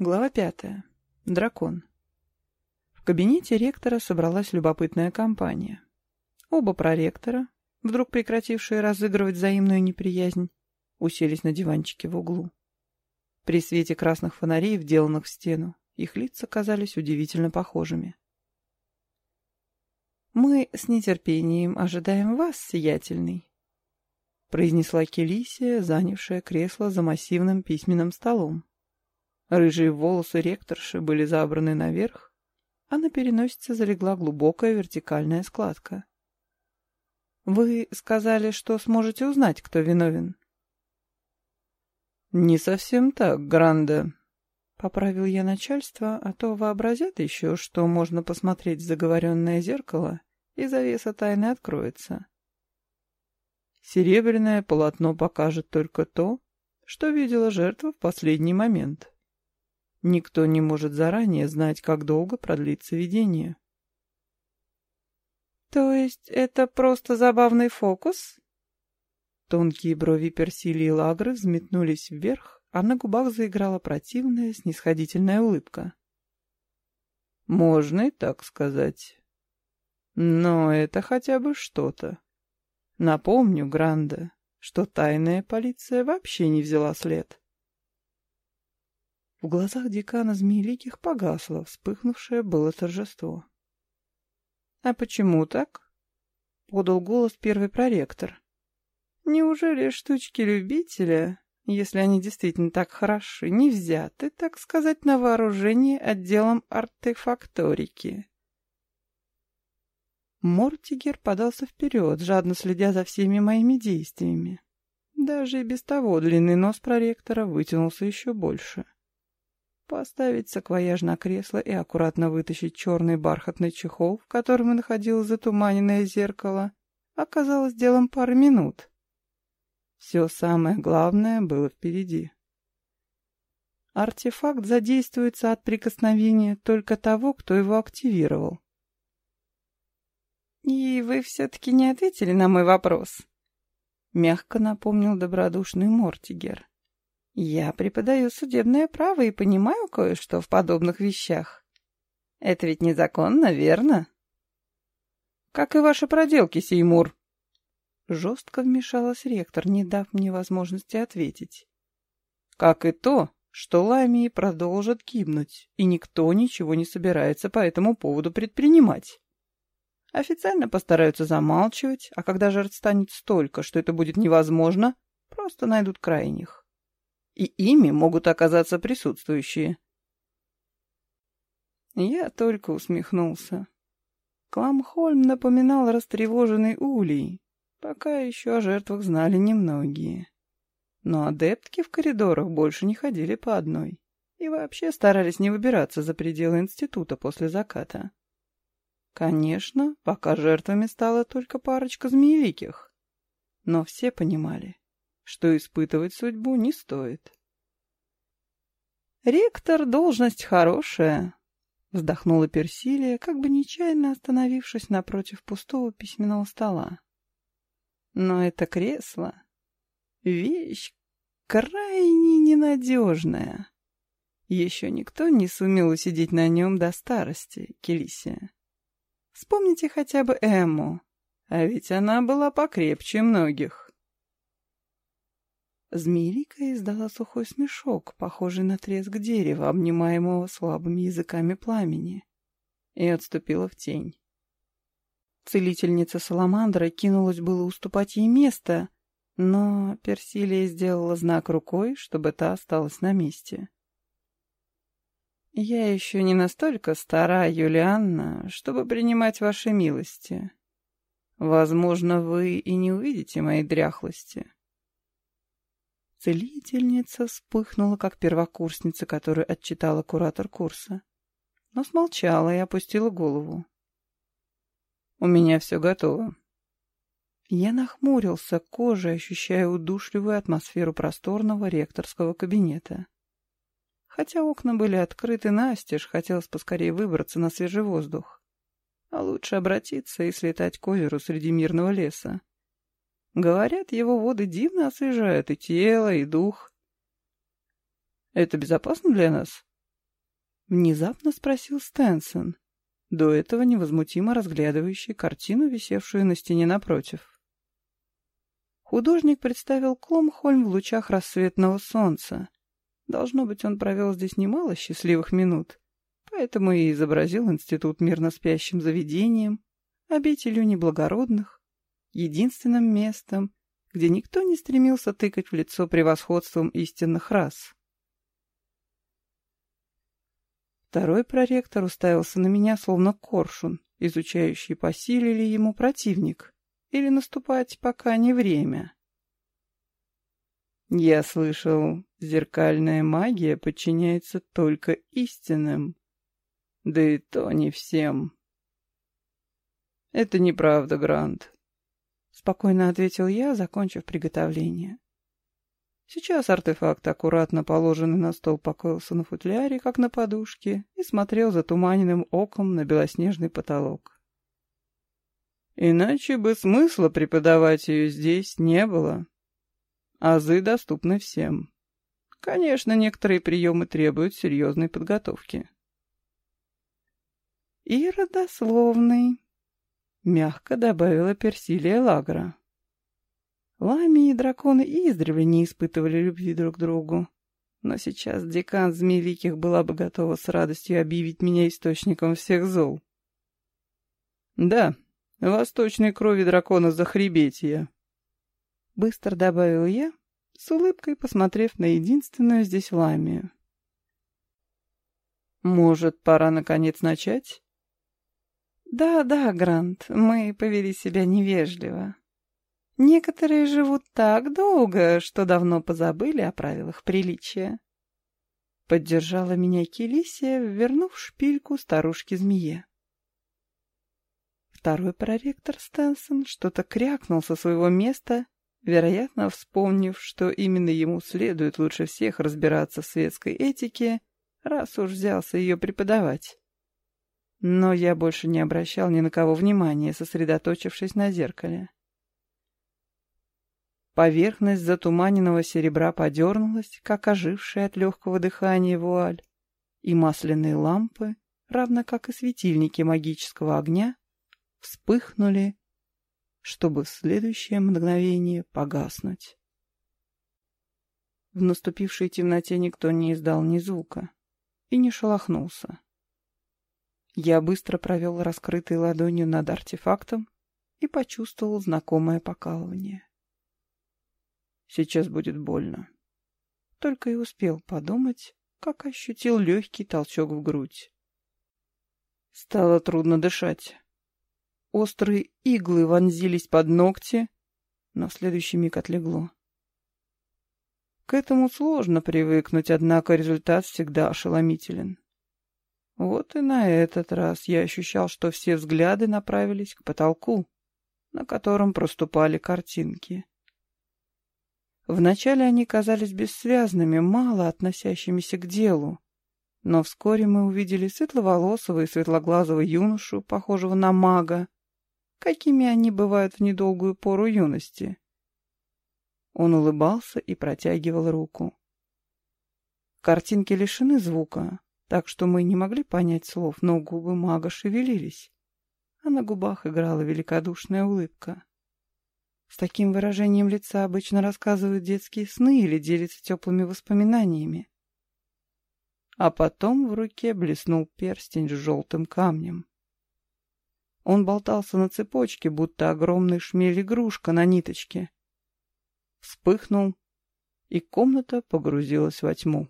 Глава пятая. Дракон. В кабинете ректора собралась любопытная компания. Оба проректора, вдруг прекратившие разыгрывать взаимную неприязнь, уселись на диванчике в углу. При свете красных фонарей, вделанных в стену, их лица казались удивительно похожими. «Мы с нетерпением ожидаем вас, сиятельный», — произнесла Келисия, занявшая кресло за массивным письменным столом. Рыжие волосы ректорши были забраны наверх, а на переносице залегла глубокая вертикальная складка. «Вы сказали, что сможете узнать, кто виновен». «Не совсем так, Гранда», — поправил я начальство, а то вообразят еще, что можно посмотреть в заговоренное зеркало, и завеса тайны откроется. Серебряное полотно покажет только то, что видела жертва в последний момент. Никто не может заранее знать, как долго продлится видение. «То есть это просто забавный фокус?» Тонкие брови Персилии Лагры взметнулись вверх, а на губах заиграла противная, снисходительная улыбка. «Можно и так сказать. Но это хотя бы что-то. Напомню, Гранда, что тайная полиция вообще не взяла след». В глазах декана Змееликих погасло вспыхнувшее было торжество. «А почему так?» — подал голос первый проректор. «Неужели штучки любителя, если они действительно так хороши, не взяты, так сказать, на вооружение отделом артефакторики?» Мортигер подался вперед, жадно следя за всеми моими действиями. Даже и без того длинный нос проректора вытянулся еще больше. Поставить саквояж на кресло и аккуратно вытащить черный бархатный чехол, в котором находилось затуманенное зеркало, оказалось делом пары минут. Все самое главное было впереди. Артефакт задействуется от прикосновения только того, кто его активировал. «И вы все-таки не ответили на мой вопрос?» — мягко напомнил добродушный Мортигер. Я преподаю судебное право и понимаю кое-что в подобных вещах. Это ведь незаконно, верно? Как и ваши проделки, Сеймур. Жестко вмешалась ректор, не дав мне возможности ответить. Как и то, что ламии продолжат гибнуть, и никто ничего не собирается по этому поводу предпринимать. Официально постараются замалчивать, а когда жертв станет столько, что это будет невозможно, просто найдут крайних и ими могут оказаться присутствующие. Я только усмехнулся. Кламхольм напоминал растревоженный улей, пока еще о жертвах знали немногие. Но адептки в коридорах больше не ходили по одной и вообще старались не выбираться за пределы института после заката. Конечно, пока жертвами стала только парочка змеевиких, но все понимали, что испытывать судьбу не стоит. «Ректор — должность хорошая», — вздохнула Персилия, как бы нечаянно остановившись напротив пустого письменного стола. «Но это кресло — вещь крайне ненадежная. Еще никто не сумел усидеть на нем до старости, Келисия. Вспомните хотя бы Эмму, а ведь она была покрепче многих». Змеелика издала сухой смешок, похожий на треск дерева, обнимаемого слабыми языками пламени, и отступила в тень. Целительница Саламандра кинулась было уступать ей место, но Персилия сделала знак рукой, чтобы та осталась на месте. «Я еще не настолько стара, Юлианна, чтобы принимать ваши милости. Возможно, вы и не увидите моей дряхлости». Целительница вспыхнула, как первокурсница, которую отчитала куратор курса. Но смолчала и опустила голову. «У меня все готово». Я нахмурился кожей, ощущая удушливую атмосферу просторного ректорского кабинета. Хотя окна были открыты настежь, хотелось поскорее выбраться на свежий воздух. А лучше обратиться и слетать к озеру среди мирного леса. Говорят, его воды дивно освежают и тело, и дух. Это безопасно для нас? — внезапно спросил Стэнсон, до этого невозмутимо разглядывающий картину, висевшую на стене напротив. Художник представил Кломхольм в лучах рассветного солнца. Должно быть, он провел здесь немало счастливых минут, поэтому и изобразил институт мирно спящим заведением, обителью неблагородных, единственным местом, где никто не стремился тыкать в лицо превосходством истинных рас. Второй проректор уставился на меня, словно коршун, изучающий, по силе ли ему противник, или наступать пока не время. Я слышал, зеркальная магия подчиняется только истинным, да и то не всем. Это неправда, Грант, — спокойно ответил я, закончив приготовление. Сейчас артефакт, аккуратно положенный на стол, покоился на футляре, как на подушке, и смотрел затуманенным оком на белоснежный потолок. Иначе бы смысла преподавать ее здесь не было. Азы доступны всем. Конечно, некоторые приемы требуют серьезной подготовки. «И родословный», — мягко добавила Персилия Лагра. Лами и драконы издревле не испытывали любви друг к другу. Но сейчас декан Змеевиких была бы готова с радостью объявить меня источником всех зол. «Да, восточной крови дракона Захребетия», — быстро добавил я, с улыбкой посмотрев на единственную здесь ламию. «Может, пора наконец начать?» «Да, да, Грант, мы повели себя невежливо», Некоторые живут так долго, что давно позабыли о правилах приличия. Поддержала меня Келисия, вернув шпильку старушке-змее. Второй проректор Стэнсон что-то крякнул со своего места, вероятно, вспомнив, что именно ему следует лучше всех разбираться в светской этике, раз уж взялся ее преподавать. Но я больше не обращал ни на кого внимания, сосредоточившись на зеркале. Поверхность затуманенного серебра подернулась, как ожившая от легкого дыхания вуаль, и масляные лампы, равно как и светильники магического огня, вспыхнули, чтобы в следующее мгновение погаснуть. В наступившей темноте никто не издал ни звука и не шелохнулся. Я быстро провел раскрытой ладонью над артефактом и почувствовал знакомое покалывание. Сейчас будет больно. Только и успел подумать, как ощутил легкий толчок в грудь. Стало трудно дышать. Острые иглы вонзились под ногти, но в следующий миг отлегло. К этому сложно привыкнуть, однако результат всегда ошеломителен. Вот и на этот раз я ощущал, что все взгляды направились к потолку, на котором проступали картинки. Вначале они казались бессвязными, мало относящимися к делу. Но вскоре мы увидели светловолосого и светлоглазого юношу, похожего на мага, какими они бывают в недолгую пору юности. Он улыбался и протягивал руку. Картинки лишены звука, так что мы не могли понять слов, но губы мага шевелились, а на губах играла великодушная улыбка. С таким выражением лица обычно рассказывают детские сны или делятся теплыми воспоминаниями. А потом в руке блеснул перстень с желтым камнем. Он болтался на цепочке, будто огромный шмель-игрушка на ниточке. Вспыхнул, и комната погрузилась во тьму.